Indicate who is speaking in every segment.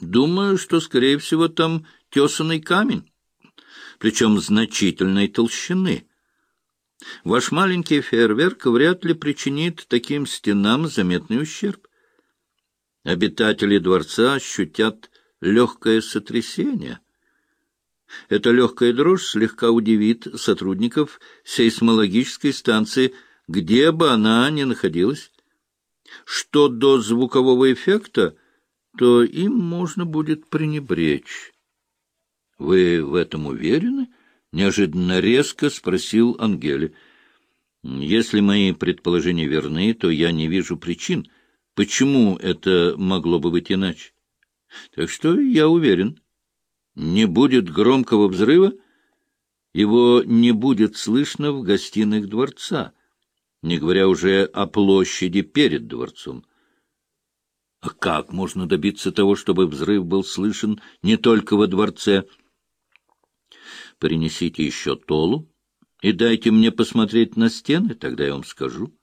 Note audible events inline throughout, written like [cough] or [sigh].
Speaker 1: Думаю, что, скорее всего, там тесанный камень, причем значительной толщины. Ваш маленький фейерверк вряд ли причинит таким стенам заметный ущерб. Обитатели дворца ощутят легкое сотрясение. Эта легкая дрожь слегка удивит сотрудников сейсмологической станции, где бы она ни находилась. Что до звукового эффекта, то им можно будет пренебречь. — Вы в этом уверены? — неожиданно резко спросил Ангели. — Если мои предположения верны, то я не вижу причин, почему это могло бы быть иначе. Так что я уверен. Не будет громкого взрыва, его не будет слышно в гостиных дворца, не говоря уже о площади перед дворцом. А как можно добиться того, чтобы взрыв был слышен не только во дворце? Принесите еще толу и дайте мне посмотреть на стены, тогда я вам скажу.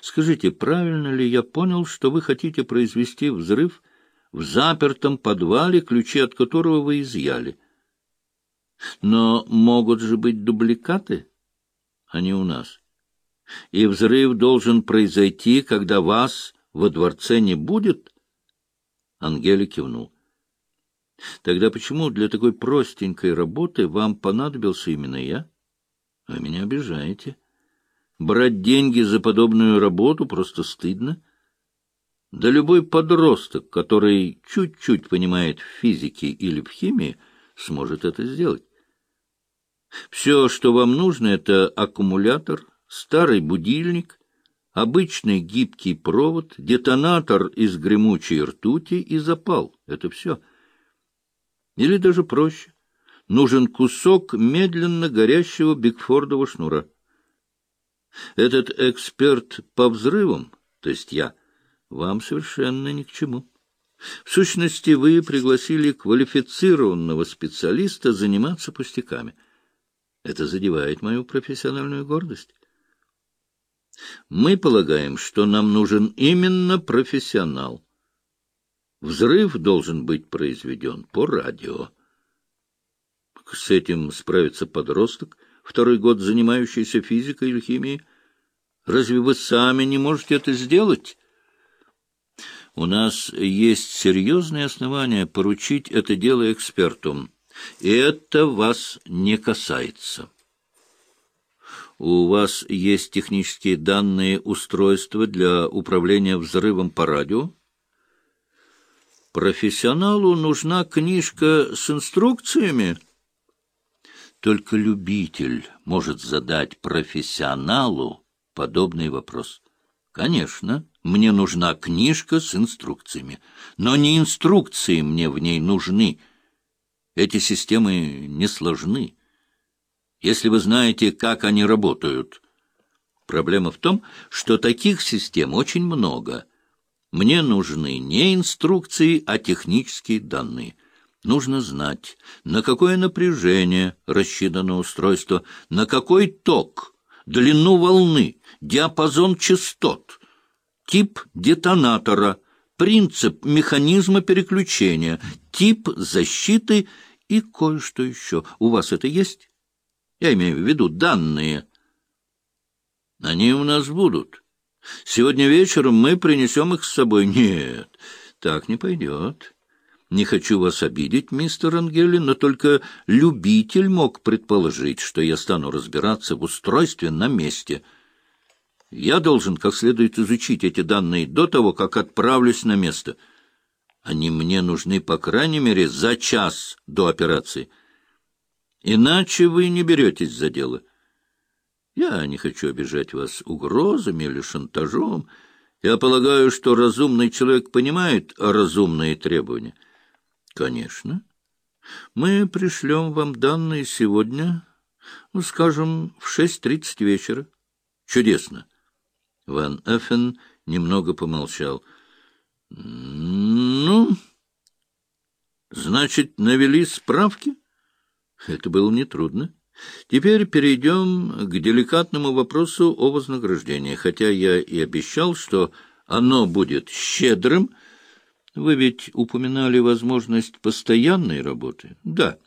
Speaker 1: Скажите, правильно ли я понял, что вы хотите произвести взрыв в запертом подвале, ключи от которого вы изъяли? Но могут же быть дубликаты, а не у нас. И взрыв должен произойти, когда вас во дворце не будет? Ангели кивнул. Тогда почему для такой простенькой работы вам понадобился именно я? Вы меня обижаете. Брать деньги за подобную работу просто стыдно. Да любой подросток, который чуть-чуть понимает в физике или в химии, сможет это сделать. Все, что вам нужно, это аккумулятор, старый будильник, обычный гибкий провод, детонатор из гремучей ртути и запал. Это все. Или даже проще. Нужен кусок медленно горящего бигфордового шнура. Этот эксперт по взрывам, то есть я, вам совершенно ни к чему. В сущности, вы пригласили квалифицированного специалиста заниматься пустяками. Это задевает мою профессиональную гордость. Мы полагаем, что нам нужен именно профессионал. Взрыв должен быть произведен по радио. С этим справится подросток, второй год занимающийся физикой или химией. Разве вы сами не можете это сделать? У нас есть серьезные основания поручить это дело эксперту. И это вас не касается. У вас есть технические данные устройства для управления взрывом по радио? Профессионалу нужна книжка с инструкциями. Только любитель может задать профессионалу подобный вопрос. Конечно, мне нужна книжка с инструкциями, но не инструкции мне в ней нужны. Эти системы не сложны если вы знаете, как они работают. Проблема в том, что таких систем очень много. Мне нужны не инструкции, а технические данные. Нужно знать, на какое напряжение рассчитано устройство, на какой ток, длину волны, диапазон частот, тип детонатора, принцип механизма переключения, тип защиты и кое-что еще. У вас это есть? Я имею в виду данные. Они у нас будут. Сегодня вечером мы принесем их с собой. Нет, так не пойдет. Не хочу вас обидеть, мистер Ангели, но только любитель мог предположить, что я стану разбираться в устройстве на месте. Я должен как следует изучить эти данные до того, как отправлюсь на место. Они мне нужны, по крайней мере, за час до операции. Иначе вы не беретесь за дело. Я не хочу обижать вас угрозами или шантажом. Я полагаю, что разумный человек понимает разумные требования. Конечно. Мы пришлем вам данные сегодня, ну, скажем, в шесть тридцать вечера. Чудесно. Ван Эффен немного помолчал. Ну, значит, навели справки? — это было нетрудно. Теперь перейдем к деликатному вопросу о вознаграждении. Хотя я и обещал, что оно будет щедрым, Вы ведь упоминали возможность постоянной работы? Да.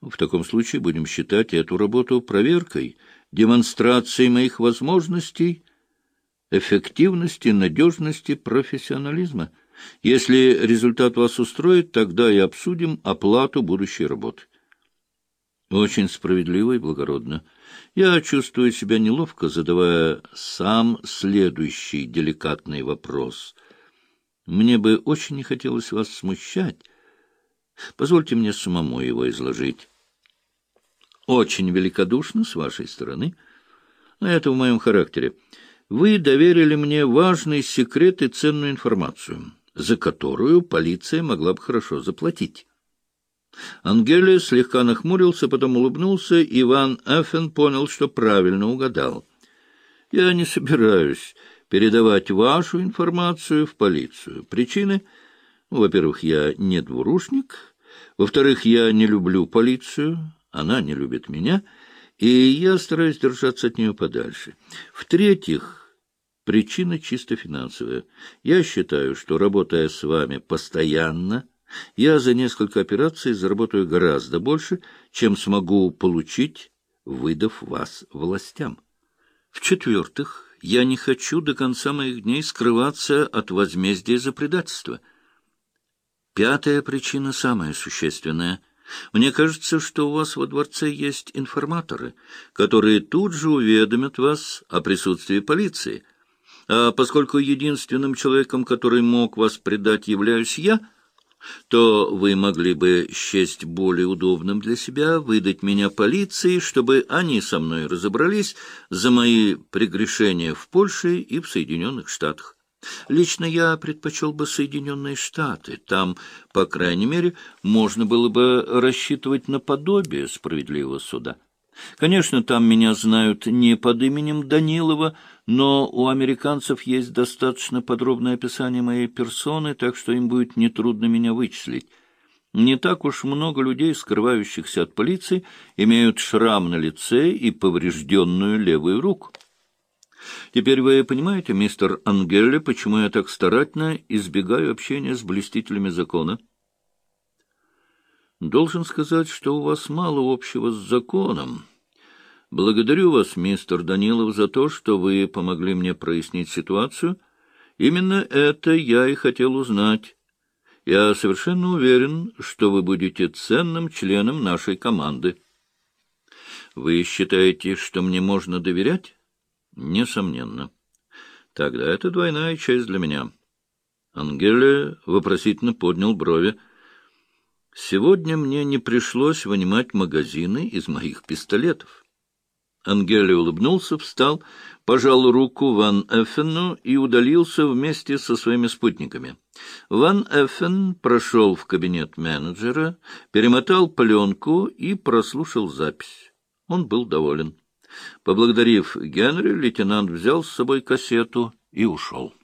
Speaker 1: В таком случае будем считать эту работу проверкой, демонстрацией моих возможностей, эффективности, надежности, профессионализма. Если результат вас устроит, тогда и обсудим оплату будущей работы. Очень справедливо и благородно. Я чувствую себя неловко, задавая сам следующий деликатный вопрос. Мне бы очень не хотелось вас смущать. Позвольте мне самому его изложить. Очень великодушно с вашей стороны, но это в моем характере. Вы доверили мне важный секрет и ценную информацию, за которую полиция могла бы хорошо заплатить. Ангелия слегка нахмурился, потом улыбнулся, Иван Эффен понял, что правильно угадал. «Я не собираюсь передавать вашу информацию в полицию. Причины? Во-первых, я не двурушник. Во-вторых, я не люблю полицию, она не любит меня, и я стараюсь держаться от нее подальше. В-третьих, причина чисто финансовая. Я считаю, что, работая с вами постоянно, я за несколько операций заработаю гораздо больше, чем смогу получить, выдав вас властям. В-четвертых, я не хочу до конца моих дней скрываться от возмездия за предательство. Пятая причина самая существенная. Мне кажется, что у вас во дворце есть информаторы, которые тут же уведомят вас о присутствии полиции. А поскольку единственным человеком, который мог вас предать, являюсь я — то вы могли бы счесть более удобным для себя выдать меня полиции, чтобы они со мной разобрались за мои прегрешения в Польше и в Соединенных Штатах. Лично я предпочел бы Соединенные Штаты. Там, по крайней мере, можно было бы рассчитывать на подобие справедливого суда. Конечно, там меня знают не под именем Данилова, но у американцев есть достаточно подробное описание моей персоны, так что им будет нетрудно меня вычислить. Не так уж много людей, скрывающихся от полиции, имеют шрам на лице и поврежденную левую руку. Теперь вы понимаете, мистер Ангелли, почему я так старательно избегаю общения с блестителями закона? Должен сказать, что у вас мало общего с законом. Благодарю вас, мистер Данилов, за то, что вы помогли мне прояснить ситуацию. Именно это я и хотел узнать. Я совершенно уверен, что вы будете ценным членом нашей команды. Вы считаете, что мне можно доверять? Несомненно. Тогда это двойная честь для меня. Ангеле вопросительно поднял брови. Сегодня мне не пришлось вынимать магазины из моих пистолетов. Ангели улыбнулся, встал, пожал руку Ван Эффену и удалился вместе со своими спутниками. Ван Эффен прошел в кабинет менеджера, перемотал пленку и прослушал запись. Он был доволен. Поблагодарив Генри, лейтенант взял с собой кассету и ушел.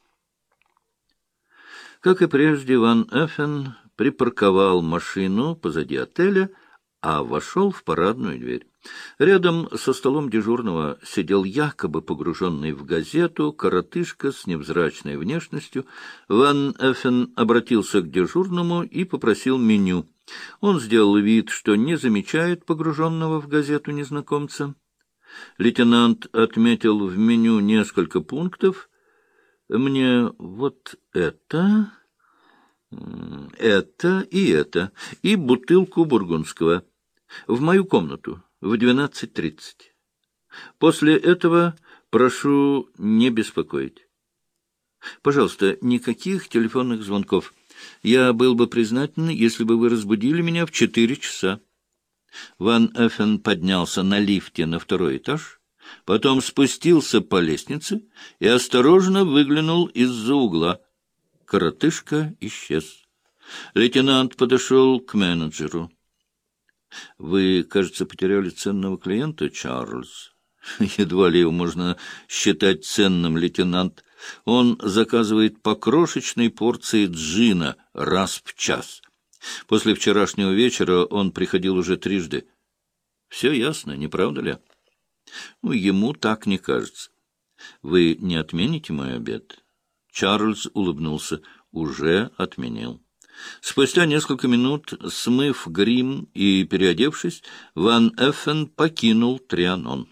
Speaker 1: Как и прежде, Ван Эффен припарковал машину позади отеля, а вошел в парадную дверь. Рядом со столом дежурного сидел якобы погруженный в газету коротышка с невзрачной внешностью. Ван Эффен обратился к дежурному и попросил меню. Он сделал вид, что не замечает погруженного в газету незнакомца. Лейтенант отметил в меню несколько пунктов. «Мне вот это...» это и это, и бутылку бургундского. В мою комнату в двенадцать тридцать. После этого прошу не беспокоить. Пожалуйста, никаких телефонных звонков. Я был бы признателен, если бы вы разбудили меня в четыре часа. Ван Эффен поднялся на лифте на второй этаж, потом спустился по лестнице и осторожно выглянул из-за угла. Коротышка исчез. Лейтенант подошел к менеджеру. — Вы, кажется, потеряли ценного клиента, Чарльз. [laughs] Едва ли его можно считать ценным, лейтенант. Он заказывает по крошечной порции джина раз в час. После вчерашнего вечера он приходил уже трижды. Все ясно, не правда ли? Ну, ему так не кажется. Вы не отмените мой обед? Чарльз улыбнулся. уже отменил. Спустя несколько минут, смыв грим и переодевшись, Ван Эффен покинул Трианон.